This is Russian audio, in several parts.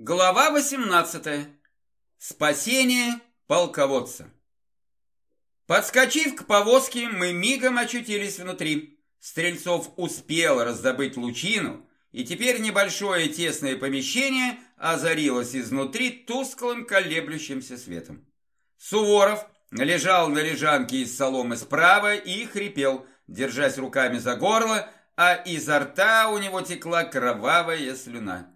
Глава 18. Спасение полководца. Подскочив к повозке, мы мигом очутились внутри. Стрельцов успел раздобыть лучину, и теперь небольшое тесное помещение озарилось изнутри тусклым колеблющимся светом. Суворов лежал на лежанке из соломы справа и хрипел, держась руками за горло, а изо рта у него текла кровавая слюна.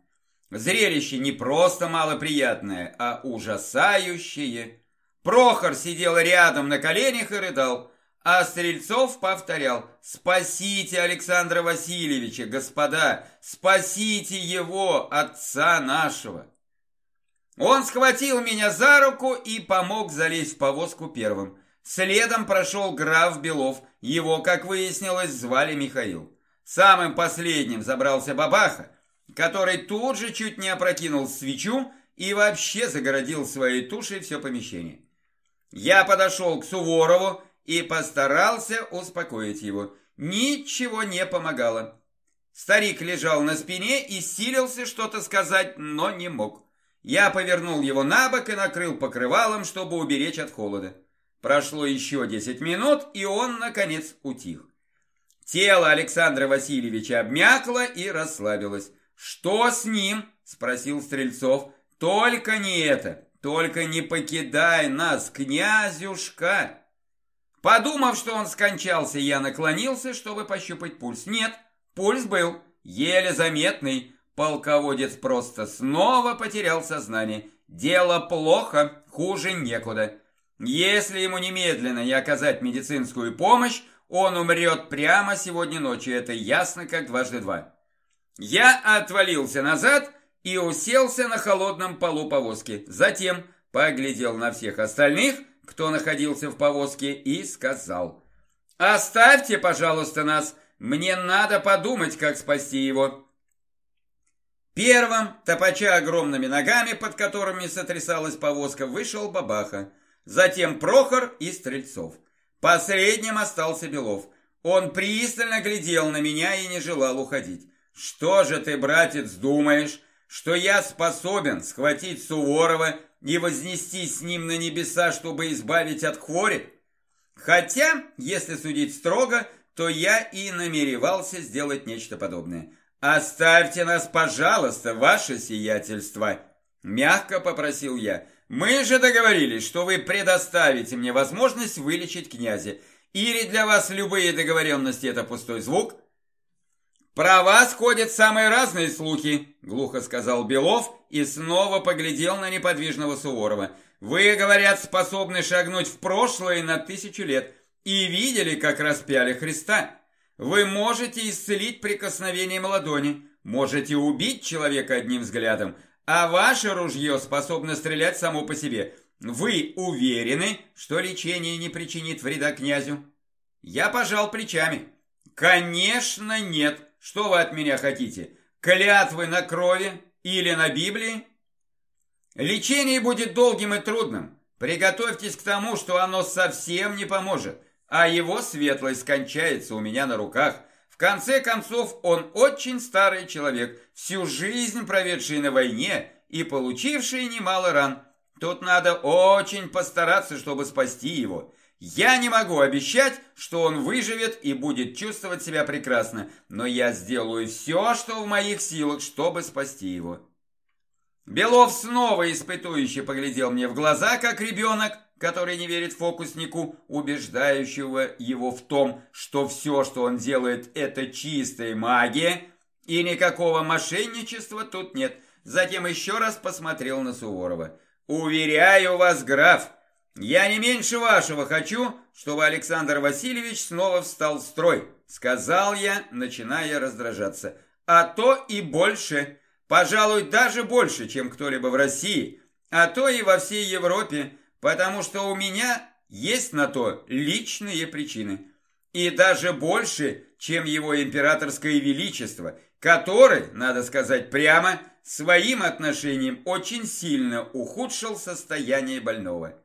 Зрелище не просто малоприятное, а ужасающее. Прохор сидел рядом на коленях и рыдал, а Стрельцов повторял «Спасите Александра Васильевича, господа! Спасите его, отца нашего!» Он схватил меня за руку и помог залезть в повозку первым. Следом прошел граф Белов, его, как выяснилось, звали Михаил. Самым последним забрался Бабаха, который тут же чуть не опрокинул свечу и вообще загородил своей тушей все помещение. Я подошел к Суворову и постарался успокоить его. Ничего не помогало. Старик лежал на спине и силился что-то сказать, но не мог. Я повернул его на бок и накрыл покрывалом, чтобы уберечь от холода. Прошло еще десять минут, и он, наконец, утих. Тело Александра Васильевича обмякло и расслабилось. «Что с ним?» – спросил Стрельцов. «Только не это, только не покидай нас, князюшка!» Подумав, что он скончался, я наклонился, чтобы пощупать пульс. Нет, пульс был, еле заметный. Полководец просто снова потерял сознание. Дело плохо, хуже некуда. Если ему немедленно не оказать медицинскую помощь, он умрет прямо сегодня ночью, это ясно как дважды два. Я отвалился назад и уселся на холодном полу повозки. Затем поглядел на всех остальных, кто находился в повозке, и сказал. «Оставьте, пожалуйста, нас. Мне надо подумать, как спасти его». Первым, топача огромными ногами, под которыми сотрясалась повозка, вышел Бабаха. Затем Прохор и Стрельцов. Последним остался Белов. Он пристально глядел на меня и не желал уходить. Что же ты, братец, думаешь, что я способен схватить Суворова и вознестись с ним на небеса, чтобы избавить от хвори? Хотя, если судить строго, то я и намеревался сделать нечто подобное. «Оставьте нас, пожалуйста, ваше сиятельство!» Мягко попросил я. «Мы же договорились, что вы предоставите мне возможность вылечить князя. Или для вас любые договоренности – это пустой звук?» «Про вас ходят самые разные слухи», – глухо сказал Белов и снова поглядел на неподвижного Суворова. «Вы, говорят, способны шагнуть в прошлое на тысячу лет и видели, как распяли Христа. Вы можете исцелить прикосновением ладони, можете убить человека одним взглядом, а ваше ружье способно стрелять само по себе. Вы уверены, что лечение не причинит вреда князю?» Я пожал плечами. «Конечно нет!» Что вы от меня хотите? Клятвы на крови или на Библии? Лечение будет долгим и трудным. Приготовьтесь к тому, что оно совсем не поможет, а его светлость скончается у меня на руках. В конце концов, он очень старый человек, всю жизнь проведший на войне и получивший немало ран. Тут надо очень постараться, чтобы спасти его. Я не могу обещать, что он выживет и будет чувствовать себя прекрасно, но я сделаю все, что в моих силах, чтобы спасти его. Белов снова испытующе поглядел мне в глаза, как ребенок, который не верит фокуснику, убеждающего его в том, что все, что он делает, это чистая магия, и никакого мошенничества тут нет. Затем еще раз посмотрел на Суворова. «Уверяю вас, граф, «Я не меньше вашего хочу, чтобы Александр Васильевич снова встал в строй», сказал я, начиная раздражаться. «А то и больше, пожалуй, даже больше, чем кто-либо в России, а то и во всей Европе, потому что у меня есть на то личные причины. И даже больше, чем его императорское величество, который, надо сказать прямо, своим отношением очень сильно ухудшил состояние больного».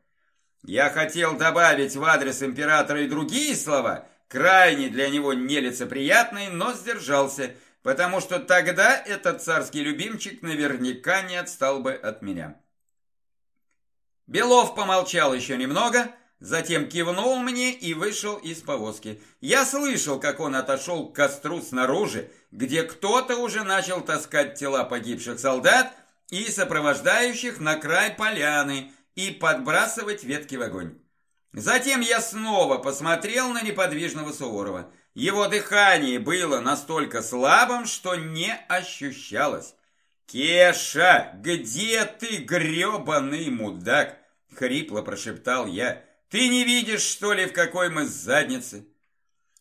Я хотел добавить в адрес императора и другие слова, крайне для него нелицеприятные, но сдержался, потому что тогда этот царский любимчик наверняка не отстал бы от меня. Белов помолчал еще немного, затем кивнул мне и вышел из повозки. Я слышал, как он отошел к костру снаружи, где кто-то уже начал таскать тела погибших солдат и сопровождающих на край поляны и подбрасывать ветки в огонь. Затем я снова посмотрел на неподвижного Суворова. Его дыхание было настолько слабым, что не ощущалось. «Кеша, где ты, гребаный мудак?» — хрипло прошептал я. «Ты не видишь, что ли, в какой мы заднице?»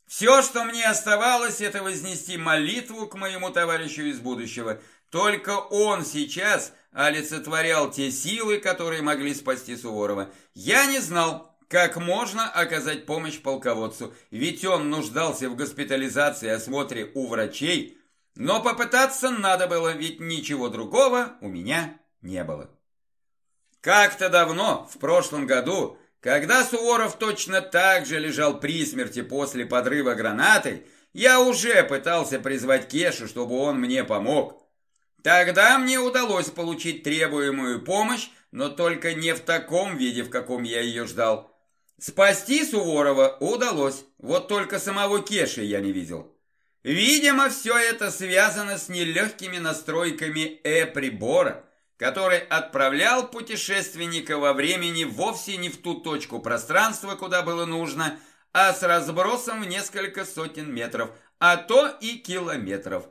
Все, что мне оставалось, это вознести молитву к моему товарищу из будущего. Только он сейчас олицетворял те силы, которые могли спасти Суворова. Я не знал, как можно оказать помощь полководцу, ведь он нуждался в госпитализации и осмотре у врачей, но попытаться надо было, ведь ничего другого у меня не было. Как-то давно, в прошлом году, когда Суворов точно так же лежал при смерти после подрыва гранатой, я уже пытался призвать Кешу, чтобы он мне помог. Тогда мне удалось получить требуемую помощь, но только не в таком виде, в каком я ее ждал. Спасти Суворова удалось, вот только самого Кеши я не видел. Видимо, все это связано с нелегкими настройками Э-прибора, который отправлял путешественника во времени вовсе не в ту точку пространства, куда было нужно, а с разбросом в несколько сотен метров, а то и километров.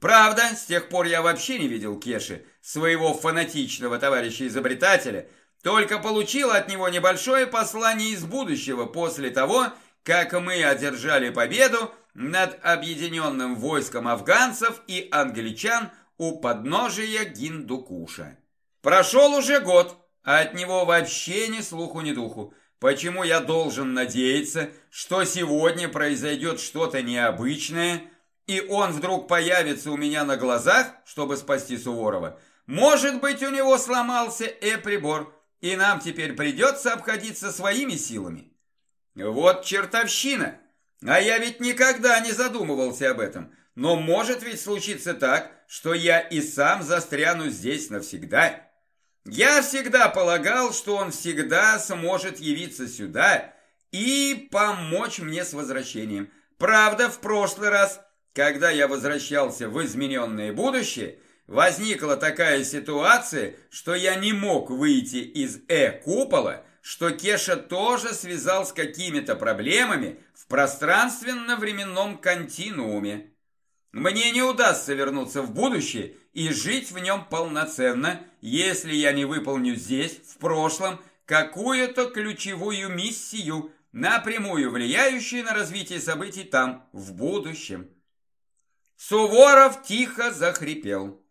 Правда, с тех пор я вообще не видел Кеши, своего фанатичного товарища-изобретателя, только получил от него небольшое послание из будущего после того, как мы одержали победу над объединенным войском афганцев и англичан у подножия Гиндукуша. Прошел уже год, а от него вообще ни слуху, ни духу. Почему я должен надеяться, что сегодня произойдет что-то необычное, и он вдруг появится у меня на глазах, чтобы спасти Суворова? Может быть, у него сломался э-прибор, и нам теперь придется обходиться своими силами. Вот чертовщина! А я ведь никогда не задумывался об этом. Но может ведь случиться так, что я и сам застряну здесь навсегда. Я всегда полагал, что он всегда сможет явиться сюда и помочь мне с возвращением. Правда, в прошлый раз, когда я возвращался в измененное будущее, возникла такая ситуация, что я не мог выйти из Э-купола, что Кеша тоже связал с какими-то проблемами в пространственно-временном континууме. Мне не удастся вернуться в будущее и жить в нем полноценно, если я не выполню здесь, в прошлом, какую-то ключевую миссию, напрямую влияющую на развитие событий там, в будущем. Суворов тихо захрипел.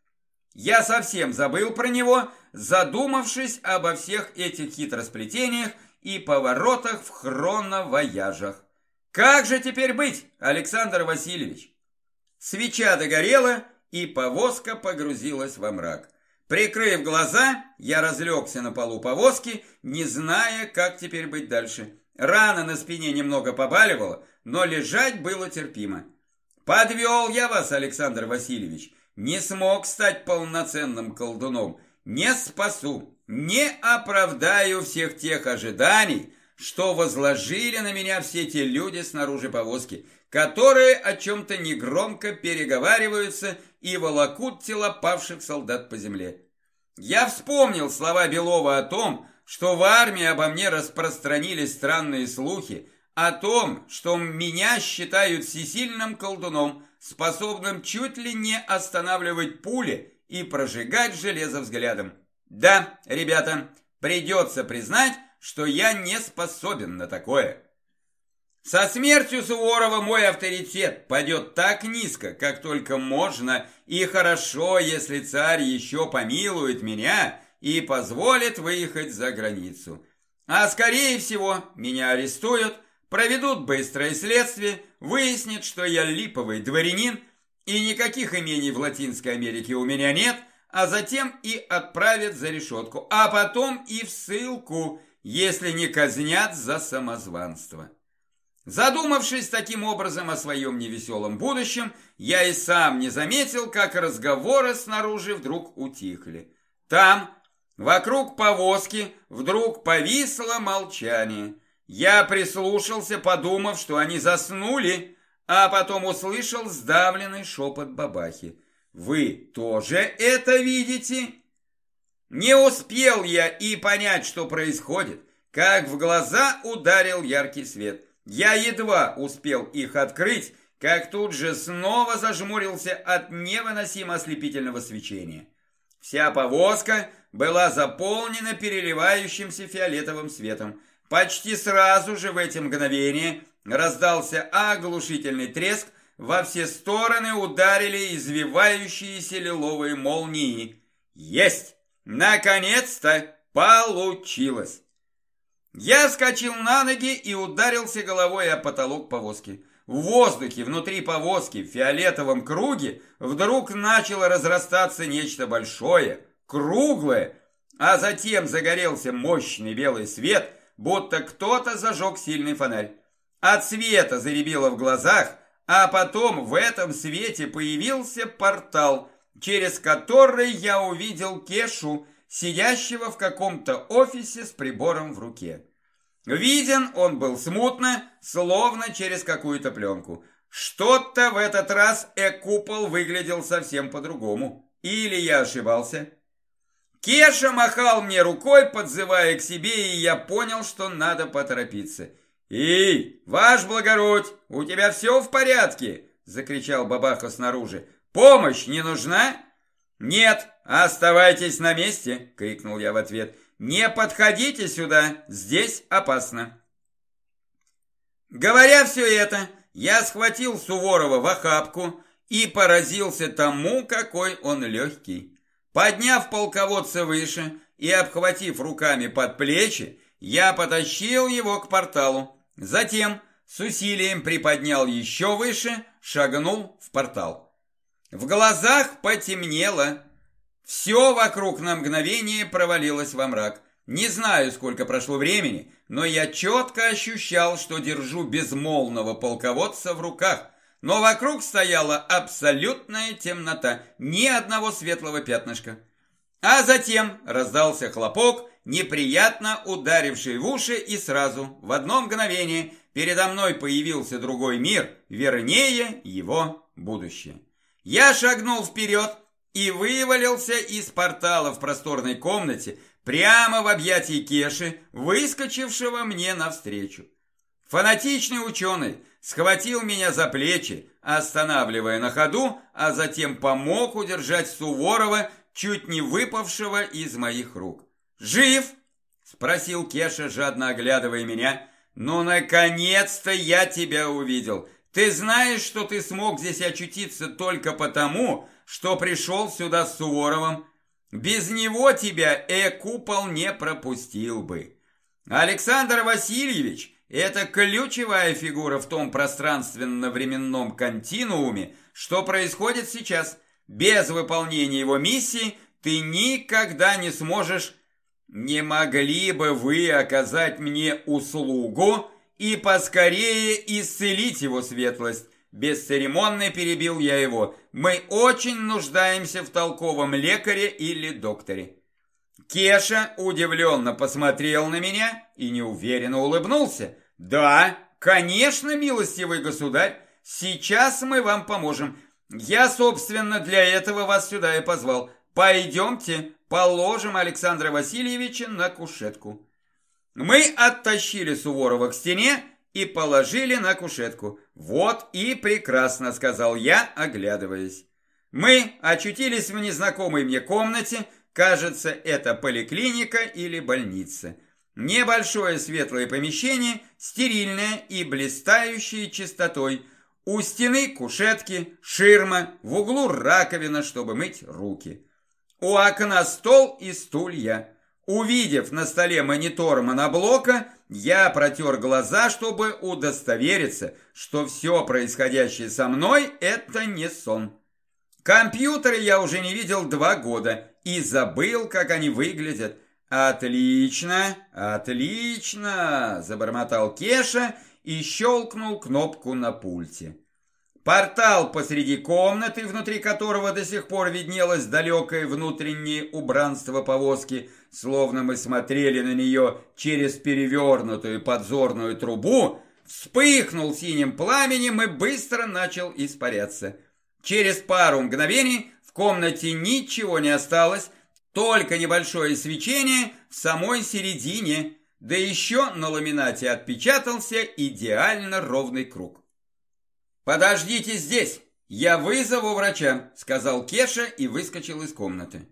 Я совсем забыл про него, задумавшись обо всех этих хитросплетениях и поворотах в хроновояжах. Как же теперь быть, Александр Васильевич? Свеча догорела, и повозка погрузилась во мрак. Прикрыв глаза, я разлегся на полу повозки, не зная, как теперь быть дальше. Рана на спине немного побаливала, но лежать было терпимо. Подвел я вас, Александр Васильевич не смог стать полноценным колдуном, не спасу, не оправдаю всех тех ожиданий, что возложили на меня все те люди снаружи повозки, которые о чем-то негромко переговариваются и волокут тела павших солдат по земле. Я вспомнил слова Белова о том, что в армии обо мне распространились странные слухи, о том, что меня считают всесильным колдуном, способным чуть ли не останавливать пули и прожигать железо взглядом. Да, ребята, придется признать, что я не способен на такое. Со смертью Суворова мой авторитет падет так низко, как только можно, и хорошо, если царь еще помилует меня и позволит выехать за границу. А скорее всего, меня арестуют, проведут быстрое следствие, выяснит, что я липовый дворянин, и никаких имений в Латинской Америке у меня нет, а затем и отправят за решетку, а потом и в ссылку, если не казнят за самозванство. Задумавшись таким образом о своем невеселом будущем, я и сам не заметил, как разговоры снаружи вдруг утихли. Там, вокруг повозки, вдруг повисло молчание. Я прислушался, подумав, что они заснули, а потом услышал сдавленный шепот бабахи. «Вы тоже это видите?» Не успел я и понять, что происходит, как в глаза ударил яркий свет. Я едва успел их открыть, как тут же снова зажмурился от невыносимо ослепительного свечения. Вся повозка была заполнена переливающимся фиолетовым светом. Почти сразу же в эти мгновения раздался оглушительный треск, во все стороны ударили извивающиеся лиловые молнии. Есть! Наконец-то получилось! Я вскочил на ноги и ударился головой о потолок повозки. В воздухе внутри повозки в фиолетовом круге вдруг начало разрастаться нечто большое, круглое, а затем загорелся мощный белый свет, будто кто-то зажег сильный фонарь. От света заребило в глазах, а потом в этом свете появился портал, через который я увидел Кешу, сидящего в каком-то офисе с прибором в руке. Виден он был смутно, словно через какую-то пленку. Что-то в этот раз э-купол выглядел совсем по-другому. Или я ошибался? Кеша махал мне рукой, подзывая к себе, и я понял, что надо поторопиться. «Эй, ваш благородь, у тебя все в порядке?» – закричал бабаха снаружи. «Помощь не нужна?» «Нет, оставайтесь на месте!» – крикнул я в ответ. «Не подходите сюда, здесь опасно!» Говоря все это, я схватил Суворова в охапку и поразился тому, какой он легкий. Подняв полководца выше и обхватив руками под плечи, я потащил его к порталу. Затем с усилием приподнял еще выше, шагнул в портал. В глазах потемнело, все вокруг на мгновение провалилось во мрак. Не знаю, сколько прошло времени, но я четко ощущал, что держу безмолвного полководца в руках. Но вокруг стояла абсолютная темнота, ни одного светлого пятнышка. А затем раздался хлопок, неприятно ударивший в уши, и сразу, в одно мгновение, передо мной появился другой мир, вернее, его будущее. Я шагнул вперед, и вывалился из портала в просторной комнате прямо в объятии Кеши, выскочившего мне навстречу. Фанатичный ученый схватил меня за плечи, останавливая на ходу, а затем помог удержать Суворова, чуть не выпавшего из моих рук. «Жив?» – спросил Кеша, жадно оглядывая меня. «Ну, наконец-то я тебя увидел! Ты знаешь, что ты смог здесь очутиться только потому, что пришел сюда с Суворовым. Без него тебя э-купол не пропустил бы. Александр Васильевич – это ключевая фигура в том пространственно-временном континууме, что происходит сейчас. Без выполнения его миссии ты никогда не сможешь... Не могли бы вы оказать мне услугу и поскорее исцелить его светлость? Бесцеремонно перебил я его. Мы очень нуждаемся в толковом лекаре или докторе. Кеша удивленно посмотрел на меня и неуверенно улыбнулся. «Да, конечно, милостивый государь, сейчас мы вам поможем. Я, собственно, для этого вас сюда и позвал. Пойдемте, положим Александра Васильевича на кушетку». Мы оттащили Суворова к стене и положили на кушетку. «Вот и прекрасно», — сказал я, оглядываясь. Мы очутились в незнакомой мне комнате, кажется, это поликлиника или больница. Небольшое светлое помещение, стерильное и блистающее чистотой. У стены кушетки, ширма, в углу раковина, чтобы мыть руки. У окна стол и стулья. Увидев на столе монитор моноблока, я протер глаза, чтобы удостовериться, что все происходящее со мной – это не сон. Компьютеры я уже не видел два года и забыл, как они выглядят. «Отлично, отлично!» – забормотал Кеша и щелкнул кнопку на пульте. Портал посреди комнаты, внутри которого до сих пор виднелось далекое внутреннее убранство повозки, словно мы смотрели на нее через перевернутую подзорную трубу, вспыхнул синим пламенем и быстро начал испаряться. Через пару мгновений в комнате ничего не осталось, только небольшое свечение в самой середине, да еще на ламинате отпечатался идеально ровный круг. «Подождите здесь, я вызову врача», — сказал Кеша и выскочил из комнаты.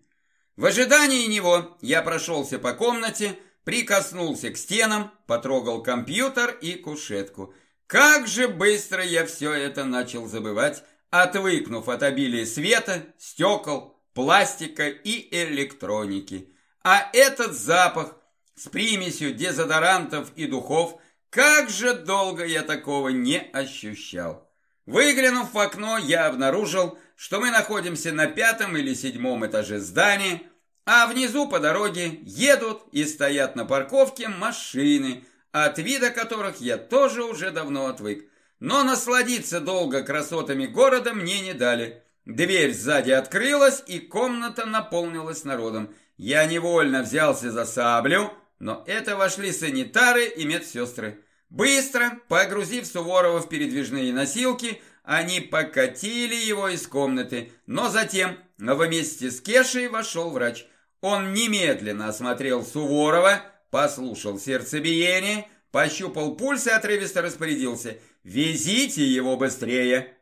В ожидании него я прошелся по комнате, прикоснулся к стенам, потрогал компьютер и кушетку. Как же быстро я все это начал забывать, отвыкнув от обилия света, стекол, пластика и электроники. А этот запах с примесью дезодорантов и духов, как же долго я такого не ощущал. Выглянув в окно, я обнаружил, что мы находимся на пятом или седьмом этаже здания, а внизу по дороге едут и стоят на парковке машины, от вида которых я тоже уже давно отвык. Но насладиться долго красотами города мне не дали. Дверь сзади открылась, и комната наполнилась народом. Я невольно взялся за саблю, но это вошли санитары и медсестры. Быстро, погрузив Суворова в передвижные носилки, они покатили его из комнаты, но затем вместе с Кешей вошел врач. Он немедленно осмотрел Суворова, послушал сердцебиение, пощупал пульс и отрывисто распорядился «Везите его быстрее!»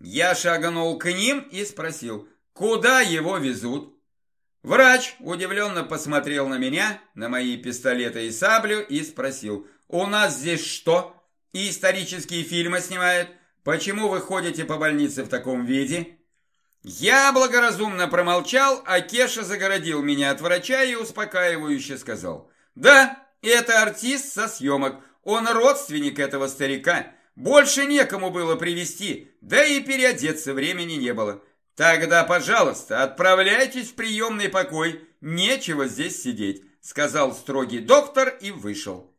Я шагнул к ним и спросил «Куда его везут?» Врач удивленно посмотрел на меня, на мои пистолеты и саблю и спросил у нас здесь что? И исторические фильмы снимают? Почему вы ходите по больнице в таком виде? Я благоразумно промолчал, а Кеша загородил меня от врача и успокаивающе сказал. Да, это артист со съемок. Он родственник этого старика. Больше некому было привести, да и переодеться времени не было. Тогда, пожалуйста, отправляйтесь в приемный покой. Нечего здесь сидеть, сказал строгий доктор и вышел.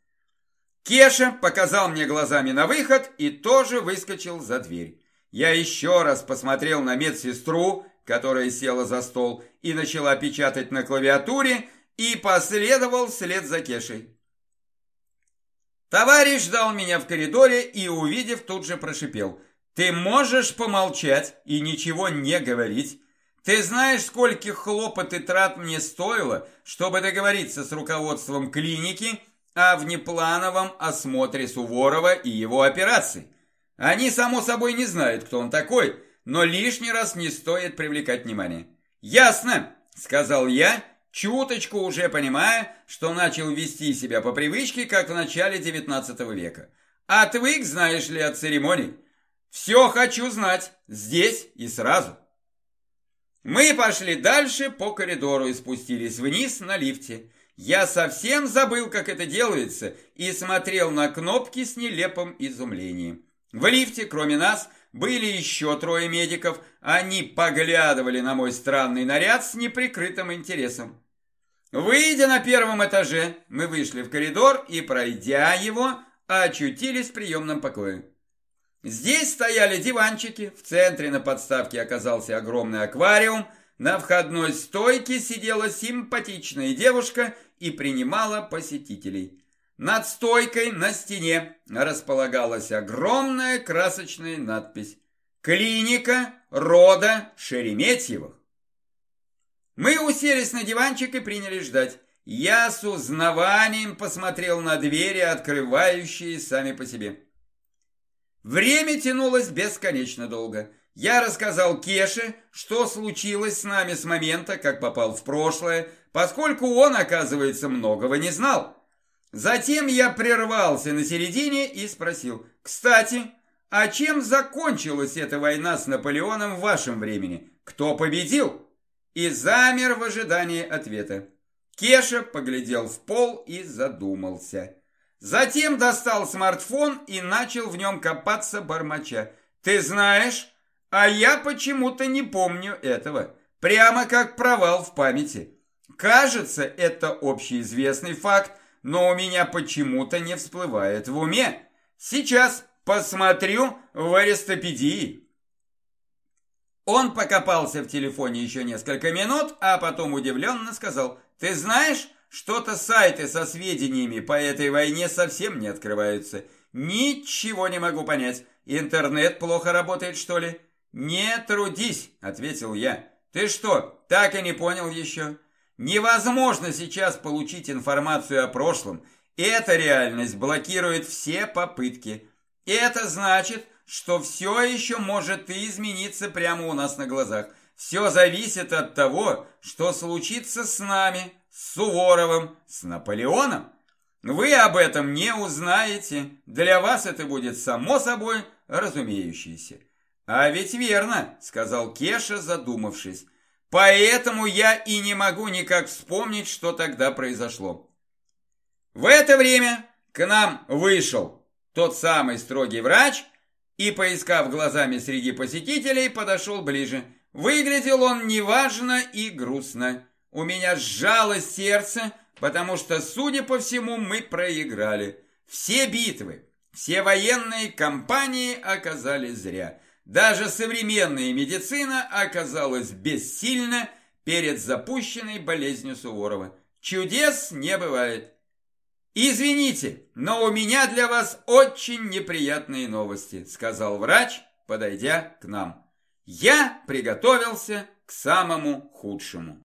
Кеша показал мне глазами на выход и тоже выскочил за дверь. Я еще раз посмотрел на медсестру, которая села за стол и начала печатать на клавиатуре, и последовал вслед за Кешей. Товарищ ждал меня в коридоре и, увидев, тут же прошипел. «Ты можешь помолчать и ничего не говорить? Ты знаешь, скольких хлопот и трат мне стоило, чтобы договориться с руководством клиники о внеплановом осмотре Суворова и его операции. Они, само собой, не знают, кто он такой, но лишний раз не стоит привлекать внимание. «Ясно», — сказал я, чуточку уже понимая, что начал вести себя по привычке, как в начале XIX века. «Отвык, знаешь ли, от церемоний. Все хочу знать, здесь и сразу». Мы пошли дальше по коридору и спустились вниз на лифте. Я совсем забыл, как это делается, и смотрел на кнопки с нелепым изумлением. В лифте, кроме нас, были еще трое медиков. Они поглядывали на мой странный наряд с неприкрытым интересом. Выйдя на первом этаже, мы вышли в коридор и, пройдя его, очутились в приемном покое. Здесь стояли диванчики, в центре на подставке оказался огромный аквариум, на входной стойке сидела симпатичная девушка и принимала посетителей. Над стойкой на стене располагалась огромная красочная надпись «Клиника рода Шереметьевых». Мы уселись на диванчик и принялись ждать. Я с узнаванием посмотрел на двери, открывающие сами по себе. Время тянулось бесконечно долго. Я рассказал Кеше, что случилось с нами с момента, как попал в прошлое, поскольку он, оказывается, многого не знал. Затем я прервался на середине и спросил, «Кстати, а чем закончилась эта война с Наполеоном в вашем времени? Кто победил?» И замер в ожидании ответа. Кеша поглядел в пол и задумался. Затем достал смартфон и начал в нем копаться бормоча. «Ты знаешь, а я почему-то не помню этого. Прямо как провал в памяти». Кажется, это общеизвестный факт, но у меня почему-то не всплывает в уме. Сейчас посмотрю в аристопедии. Он покопался в телефоне еще несколько минут, а потом удивленно сказал, «Ты знаешь, что-то сайты со сведениями по этой войне совсем не открываются. Ничего не могу понять. Интернет плохо работает, что ли?» «Не трудись», — ответил я. «Ты что, так и не понял еще?» «Невозможно сейчас получить информацию о прошлом. Эта реальность блокирует все попытки. Это значит, что все еще может и измениться прямо у нас на глазах. Все зависит от того, что случится с нами, с Суворовым, с Наполеоном. Вы об этом не узнаете. Для вас это будет само собой разумеющееся. А ведь верно, сказал Кеша, задумавшись. Поэтому я и не могу никак вспомнить, что тогда произошло. В это время к нам вышел тот самый строгий врач, и, поискав глазами среди посетителей, подошел ближе. Выглядел он неважно и грустно. У меня сжалось сердце, потому что, судя по всему, мы проиграли. Все битвы, все военные кампании оказались зря. Даже современная медицина оказалась бессильна перед запущенной болезнью Суворова. Чудес не бывает. «Извините, но у меня для вас очень неприятные новости», сказал врач, подойдя к нам. Я приготовился к самому худшему.